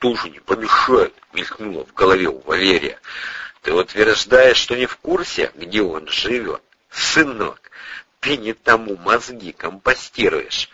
тоже не помешает, мелькнуло в голове у Валерия. Ты утверждаешь, что не в курсе, где он живет? Сынок, ты не тому мозги компостируешь.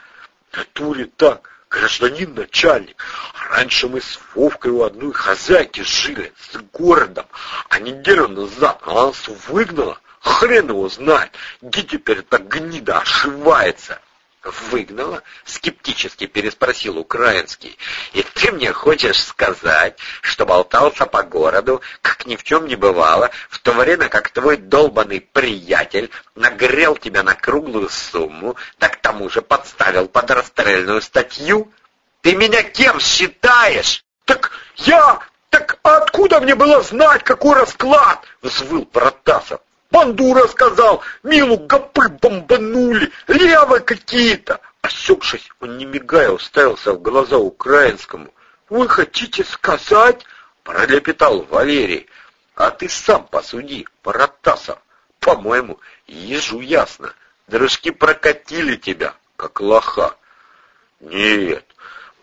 В натуре так, гражданин начальник. Раньше мы с Вовкой у одной хозяйки жили, с городом, а неделю назад она нас выгнала. Хрен его знает, где теперь эта гнида ошивается. «Выгнала?» — скептически переспросил Украинский. «И ты мне хочешь сказать, что болтался по городу, как ни в чем не бывало, в то время как твой долбанный приятель нагрел тебя на круглую сумму, так тому же подставил под расстрельную статью? Ты меня кем считаешь?» «Так я... Так откуда мне было знать, какой расклад?» — взвыл Протасов. Бандура сказал, Милу гопы бомбанули, левые какие-то. Осекшись, он не мигая уставился в глаза украинскому. «Вы хотите сказать?» — пролепетал Валерий. «А ты сам посуди, Паратасов. По-моему, ежу ясно. Дрожки прокатили тебя, как лоха». «Нет,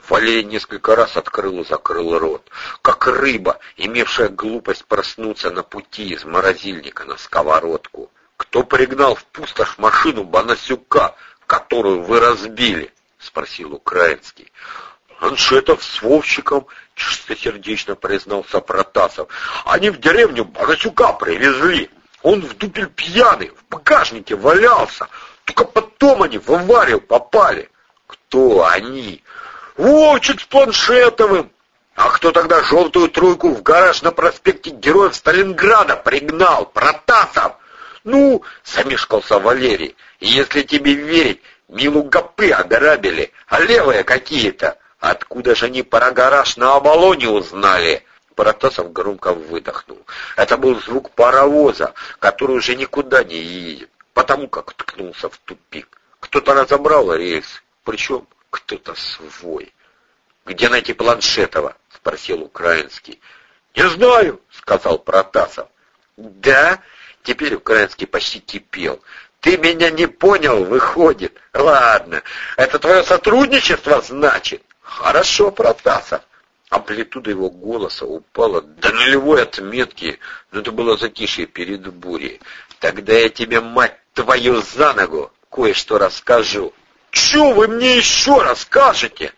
Валей несколько раз открыл и закрыл рот, как рыба, имевшая глупость проснуться на пути из морозильника на сковородку. «Кто пригнал в пустошь машину Банасюка, которую вы разбили?» — спросил Украинский. «Аншетов с Вовчиком», — чистосердечно признался Протасов. «Они в деревню Банасюка привезли. Он в дупель пьяный, в багажнике валялся. Только потом они в аварию попали». «Кто они?» Вовчик с Планшетовым. А кто тогда желтую тройку в гараж на проспекте Героев Сталинграда пригнал? Протасов! Ну, замешкался Валерий, если тебе верить, Милу Гапы ограбили, а левые какие-то. Откуда же они про гараж на Оболоне узнали? Протасов громко выдохнул. Это был звук паровоза, который уже никуда не едет, потому как ткнулся в тупик. Кто-то разобрал рельс, причем кто-то свой. «Где найти Планшетова?» — спросил Украинский. «Не знаю», — сказал Протасов. «Да?» — теперь Украинский почти кипел. «Ты меня не понял, выходит. Ладно, это твое сотрудничество, значит?» «Хорошо, Протасов». Амплитуда его голоса упала до нулевой отметки, но это было затишье перед бурей. «Тогда я тебе, мать твою, за ногу кое-что расскажу». Что вы мне еще расскажете?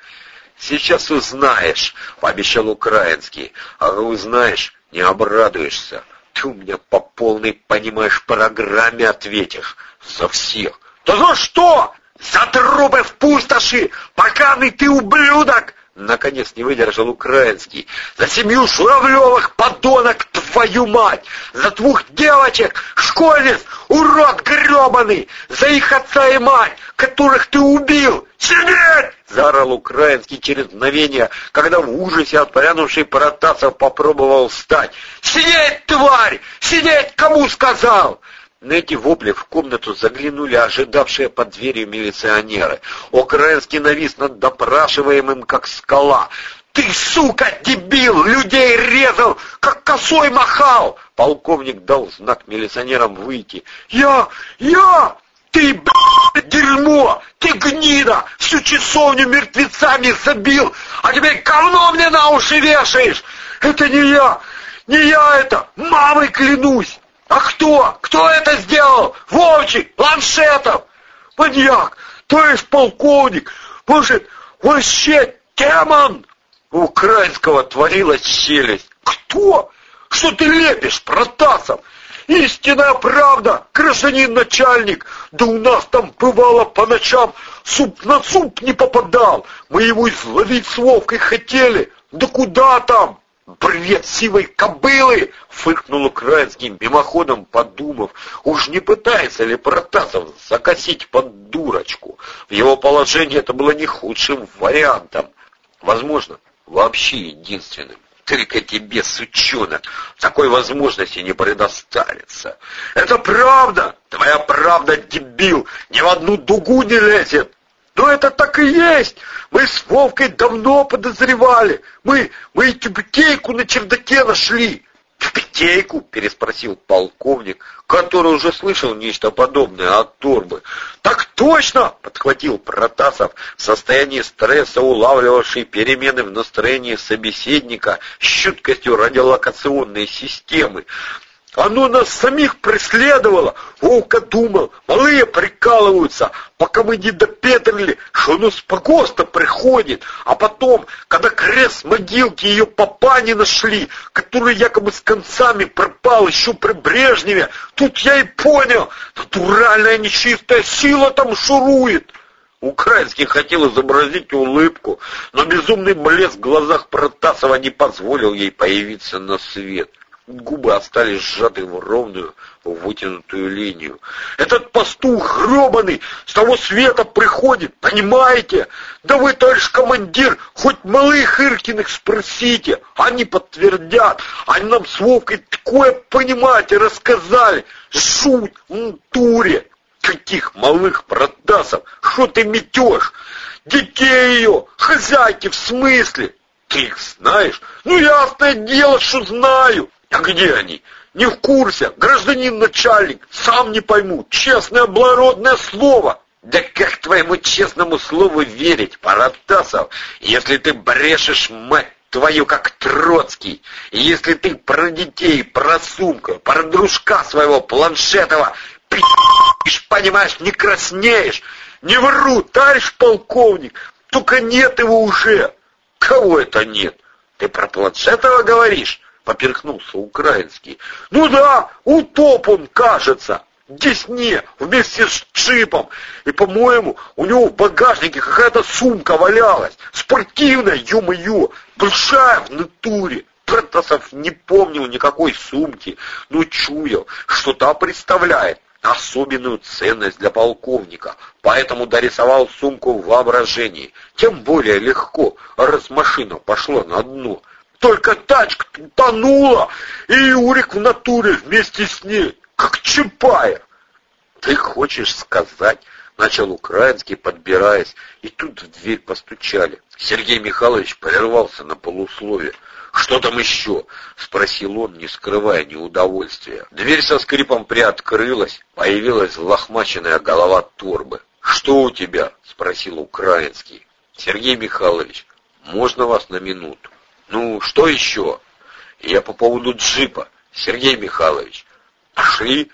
Сейчас узнаешь, пообещал Украинский. А узнаешь, не обрадуешься. Ты у меня по полной, понимаешь, программе ответишь. За всех. Да за что? За трупы в пустоши! Поганый ты ублюдок! Наконец не выдержал Украинский. За семью Журавлевых, подонок, твою мать! За двух девочек, школьниц, урод гребаный! За их отца и мать, которых ты убил! Сидеть! Заорал Украинский через мгновение, когда в ужасе отпрянувший Протасов попробовал встать. «Сидеть, тварь! Сидеть! Кому сказал?» На эти вопли в комнату заглянули ожидавшие под дверью милиционеры. Украинский навис над допрашиваемым, как скала. «Ты, сука, дебил! Людей резал, как косой махал!» Полковник дал знак милиционерам выйти. «Я! Я! Ты, блядь, дерьмо! Ты гнида! Всю часовню мертвецами забил, а теперь говно мне на уши вешаешь! Это не я! Не я это! Мамой клянусь!» А кто? Кто это сделал? Вовчик, Ланшетов, маньяк, то есть полковник, может, вообще демон? У украинского творилась челюсть. Кто? Что ты лепишь, Протасов? Истинная правда, гражданин начальник. Да у нас там бывало по ночам суп на суп не попадал. Мы его изловить с Вовкой хотели. Да куда там? «Бред сивой кобылы!» — фыркнул украинским мимоходом, подумав, уж не пытается ли Протасов закосить под дурочку. В его положении это было не худшим вариантом. Возможно, вообще единственным. Только тебе, сучонок, такой возможности не предоставится. Это правда! Твоя правда, дебил, ни в одну дугу не лезет! Но это так и есть. Мы с Вовкой давно подозревали. Мы, мы тюбетейку на чердаке нашли. «Питейку?» — переспросил полковник, который уже слышал нечто подобное от Турбы. «Так точно!» — подхватил Протасов в состоянии стресса, улавливавший перемены в настроении собеседника с чуткостью радиолокационной системы. Оно нас самих преследовало. Волка думал, малые прикалываются, пока мы не допетрили, что оно с погоста приходит. А потом, когда крест могилки ее папа не нашли, который якобы с концами пропал еще при Брежневе, тут я и понял, натуральная нечистая сила там шурует. Украинский хотел изобразить улыбку, но безумный блеск в глазах Протасова не позволил ей появиться на свет. Губы остались сжаты в ровную, вытянутую линию. «Этот пастух гробаный с того света приходит, понимаете? Да вы, товарищ командир, хоть малых Иркиных спросите, они подтвердят. Они нам с Вовкой такое, понимаете, рассказали. Шут в туре. Каких малых продасов? Что ты метешь? Детей ее, хозяйки в смысле? Ты их знаешь? Ну, ясное дело, что знаю. А где они? Не в курсе. Гражданин начальник. Сам не пойму. Честное благородное слово. Да как твоему честному слову верить, Паратасов, если ты брешешь, мать твою, как Троцкий, если ты про детей, про сумку, про дружка своего планшетова пи***ешь, понимаешь, не краснеешь, не вру, товарищ полковник, только нет его уже. Кого это нет? Ты про планшетова говоришь? Поперхнулся украинский. «Ну да, утоп он, кажется, Десне, вместе с чипом. И, по-моему, у него в багажнике какая-то сумка валялась. Спортивная, ё-моё, большая в натуре. Протасов не помнил никакой сумки, но чуял, что та представляет особенную ценность для полковника, поэтому дорисовал сумку в воображении. Тем более легко, раз машина пошла на дно. Только тачка тонула, и Юрик в натуре вместе с ней, как Чапаев. Ты хочешь сказать, начал украинский, подбираясь, и тут в дверь постучали. Сергей Михайлович прервался на полуслове. «Что там еще?» — спросил он, не скрывая неудовольствия. Дверь со скрипом приоткрылась, появилась лохмаченная голова торбы. «Что у тебя?» — спросил украинский. «Сергей Михайлович, можно вас на минуту?» Ну, что еще? Я по поводу джипа, Сергей Михайлович. Пошли?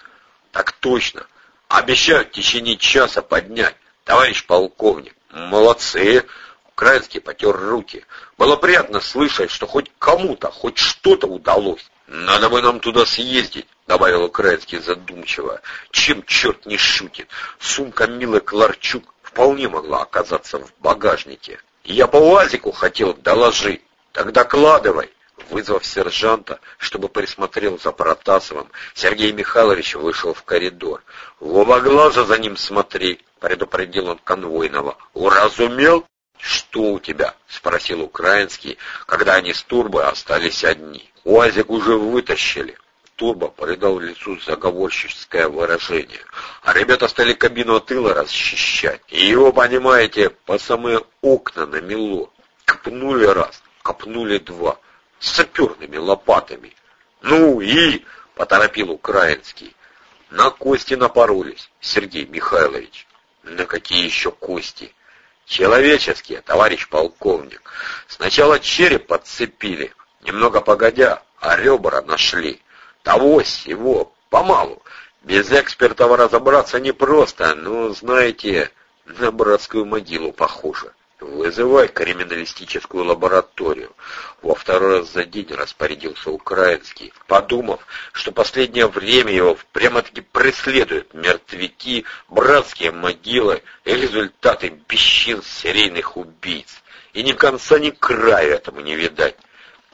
Так точно. Обещаю в течение часа поднять. Товарищ полковник, молодцы. Украинский потер руки. Было приятно слышать, что хоть кому-то, хоть что-то удалось. Надо бы нам туда съездить, добавил Украинский задумчиво. Чем черт не шутит? Сумка Милы Кларчук вполне могла оказаться в багажнике. Я по УАЗику хотел доложить. Так докладывай. Вызвав сержанта, чтобы присмотрел за Протасовым, Сергей Михайлович вышел в коридор. «В оба глаза за ним смотри», — предупредил он конвойного. «Уразумел?» «Что у тебя?» — спросил украинский, когда они с Турбо остались одни. «Уазик уже вытащили». Турбо придал лицу заговорщическое выражение. А ребята стали кабину от тыла расчищать. И его, понимаете, по самые окна намело. Копнули раз, копнули два, саперными лопатами. «Ну и...» — поторопил украинский. «На кости напоролись, Сергей Михайлович». «На какие еще кости?» «Человеческие, товарищ полковник. Сначала череп подцепили, немного погодя, а ребра нашли. Того всего, помалу. Без экспертов разобраться непросто, но, знаете, на братскую могилу похоже. Вызывай криминалистическую лабораторию. Во второй раз за день распорядился Украинский, подумав, что последнее время его прямо-таки преследуют мертвяки, братские могилы и результаты бесчин серийных убийц. И ни конца, ни края этому не видать.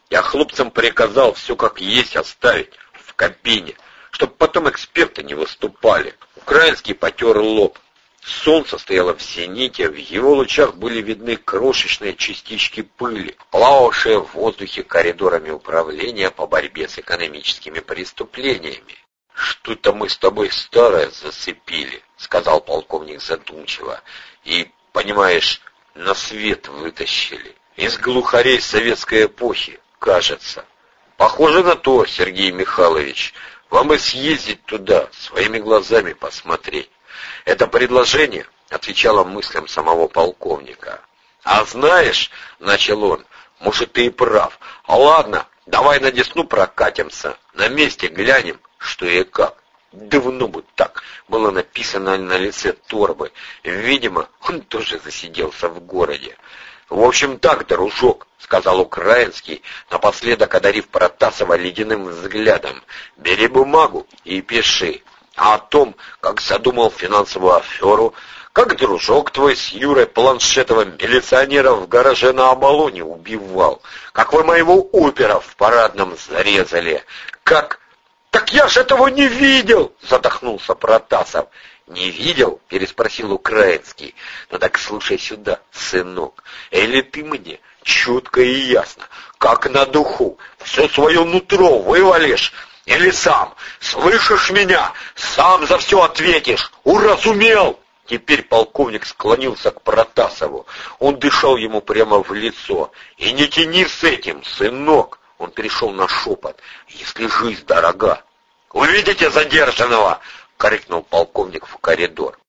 Я хлопцам приказал все как есть оставить в кабине, чтобы потом эксперты не выступали. Украинский потер лоб. Солнце стояло в зените, в его лучах были видны крошечные частички пыли, плававшие в воздухе коридорами управления по борьбе с экономическими преступлениями. «Что-то мы с тобой старое зацепили», — сказал полковник задумчиво, «и, понимаешь, на свет вытащили. Из глухарей советской эпохи, кажется». Похоже на то, Сергей Михайлович. Вам и съездить туда, своими глазами посмотреть. Это предложение отвечало мыслям самого полковника. «А знаешь, — начал он, — может, ты и прав. А ладно, давай на Десну прокатимся, на месте глянем, что и как». Давно бы так было написано на лице Торбы. Видимо, он тоже засиделся в городе. «В общем так, дружок», — сказал Украинский, напоследок одарив Протасова ледяным взглядом. «Бери бумагу и пиши. А о том, как задумал финансовую аферу, как дружок твой с Юрой Планшетовым милиционера в гараже на Оболоне убивал, как вы моего опера в парадном зарезали, как... «Так я ж этого не видел!» — задохнулся Протасов. «Не видел?» — переспросил Украинский. «Ну так слушай сюда, сынок, или ты мне четко и ясно, как на духу, все свое нутро вывалишь, или сам, слышишь меня, сам за все ответишь, уразумел!» Теперь полковник склонился к Протасову. Он дышал ему прямо в лицо. «И не тяни с этим, сынок!» Он перешел на шепот. «Если жизнь дорога!» «Увидите задержанного!» — крикнул полковник в коридор.